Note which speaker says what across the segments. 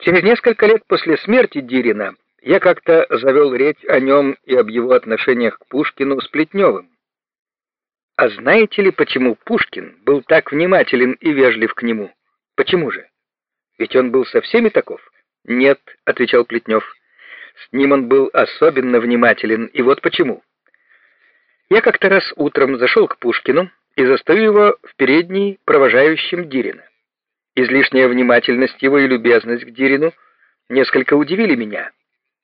Speaker 1: Через несколько лет после смерти Дирина я как-то завел речь о нем и об его отношениях к Пушкину с Плетневым. А знаете ли, почему Пушкин был так внимателен и вежлив к нему? Почему же? Ведь он был со всеми таков. Нет, отвечал Плетнев. С ним он был особенно внимателен, и вот почему. Я как-то раз утром зашел к Пушкину и застаю его в передней провожающим Дирина. Излишняя внимательность его и любезность к Дирину несколько удивили меня.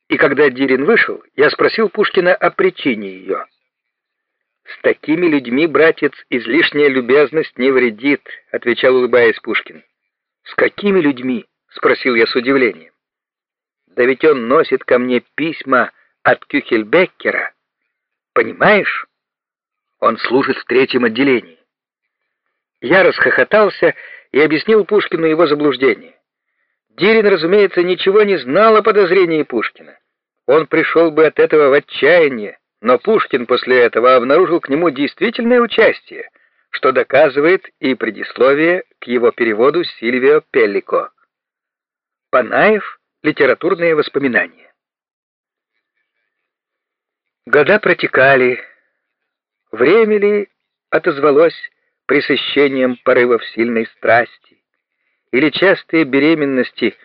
Speaker 1: И когда Дирин вышел, я спросил Пушкина о причине ее. «С такими людьми, братец, излишняя любезность не вредит», — отвечал, улыбаясь Пушкин. «С какими людьми?» — спросил я с удивлением. «Да ведь он носит ко мне письма от Кюхельбеккера. Понимаешь? Он служит в третьем отделении». Я расхохотался и объяснил Пушкину его заблуждение. Дирин, разумеется, ничего не знал о подозрении Пушкина. Он пришел бы от этого в отчаяние, но Пушкин после этого обнаружил к нему действительное участие, что доказывает и предисловие к его переводу Сильвио Пеллико. Панаев. Литературные воспоминания. Года протекали. Время ли отозвалось пресыщением порывов сильной страсти, или частые беременности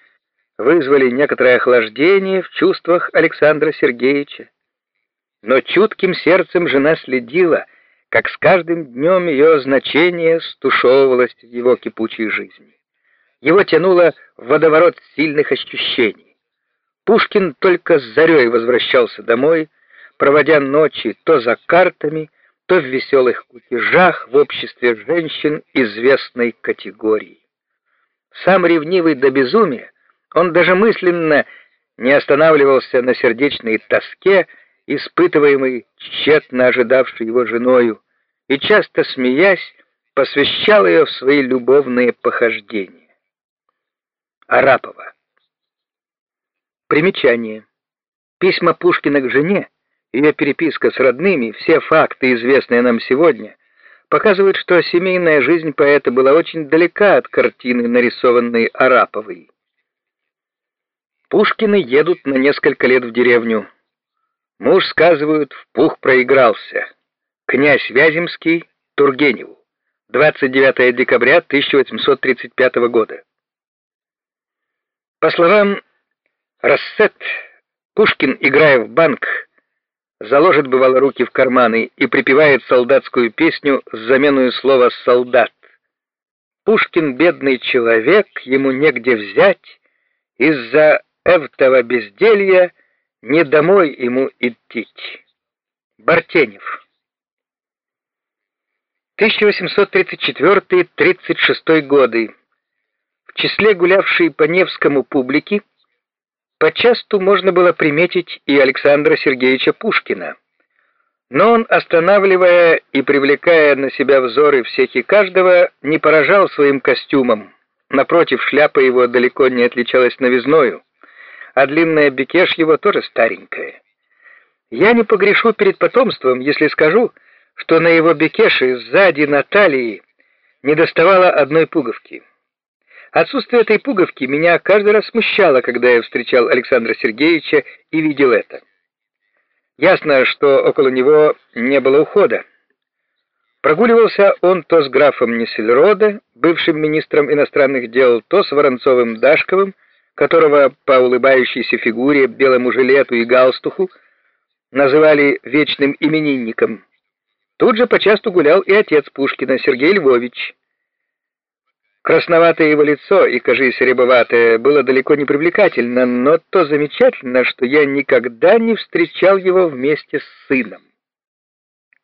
Speaker 1: вызвали некоторое охлаждение в чувствах Александра Сергеевича. Но чутким сердцем жена следила, как с каждым днем ее значение стушевывалось в его кипучей жизни. Его тянуло в водоворот сильных ощущений. Пушкин только с зарей возвращался домой, проводя ночи то за картами, то в веселых кутежах в обществе женщин известной категории. Сам ревнивый до безумия, он даже мысленно не останавливался на сердечной тоске, испытываемой тщетно ожидавшей его женою, и часто смеясь, посвящал ее в свои любовные похождения. Арапова. Примечание. Письма Пушкина к жене ее переписка с родными, все факты, известные нам сегодня, показывают, что семейная жизнь поэта была очень далека от картины, нарисованной Араповой. Пушкины едут на несколько лет в деревню. Муж, сказывают, в пух проигрался. Князь Вяземский Тургеневу. 29 декабря 1835 года. По словам Рассет, Пушкин, играя в банк, заложит бывало руки в карманы и припевает солдатскую песню с заменой слова «солдат». Пушкин бедный человек, ему негде взять, из-за этого безделья не домой ему идти. Бартенев 1834-36 годы. В числе гулявшей по Невскому публики Почасту можно было приметить и Александра Сергеевича Пушкина. Но он, останавливая и привлекая на себя взоры всех и каждого, не поражал своим костюмом. Напротив, шляпа его далеко не отличалась новизною, а длинная бекеш его тоже старенькая. Я не погрешу перед потомством, если скажу, что на его бекеше сзади на талии не доставало одной пуговки. Отсутствие этой пуговки меня каждый раз смущало, когда я встречал Александра Сергеевича и видел это. Ясно, что около него не было ухода. Прогуливался он то с графом Нессельроде, бывшим министром иностранных дел, то с Воронцовым Дашковым, которого по улыбающейся фигуре, белому жилету и галстуху называли вечным именинником. Тут же почасту гулял и отец Пушкина, Сергей Львович, Красноватое его лицо и, кажись, рябоватое было далеко не привлекательно, но то замечательно, что я никогда не встречал его вместе с сыном.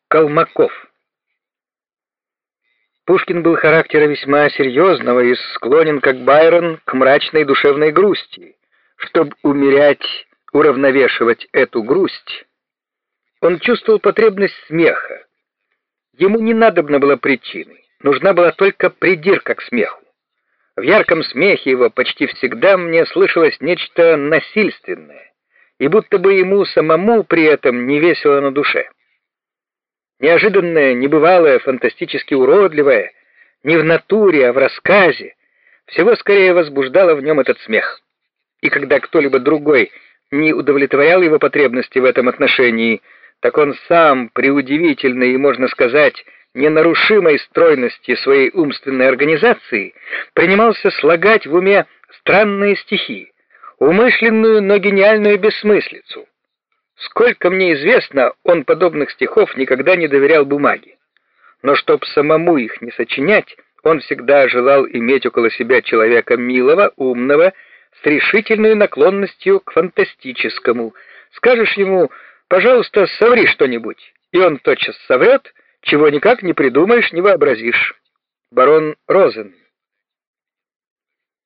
Speaker 1: Колмаков. Пушкин был характера весьма серьезного и склонен, как Байрон, к мрачной душевной грусти. Чтобы умерять, уравновешивать эту грусть, он чувствовал потребность смеха. Ему не надобно было причины. Нужна была только придирка к смеху. В ярком смехе его почти всегда мне слышалось нечто насильственное, и будто бы ему самому при этом не весело на душе. Неожиданное, небывалое, фантастически уродливое, не в натуре, а в рассказе, всего скорее возбуждало в нем этот смех. и когда кто-либо другой не удовлетворял его потребности в этом отношении, так он сам при удивительной и, можно сказать, ненарушимой стройности своей умственной организации принимался слагать в уме странные стихи, умышленную, но гениальную бессмыслицу. Сколько мне известно, он подобных стихов никогда не доверял бумаге. Но чтоб самому их не сочинять, он всегда желал иметь около себя человека милого, умного, с решительной наклонностью к фантастическому. Скажешь ему «пожалуйста, соври что-нибудь», и он тотчас соврет, чего никак не придумаешь, не вообразишь. Барон Розен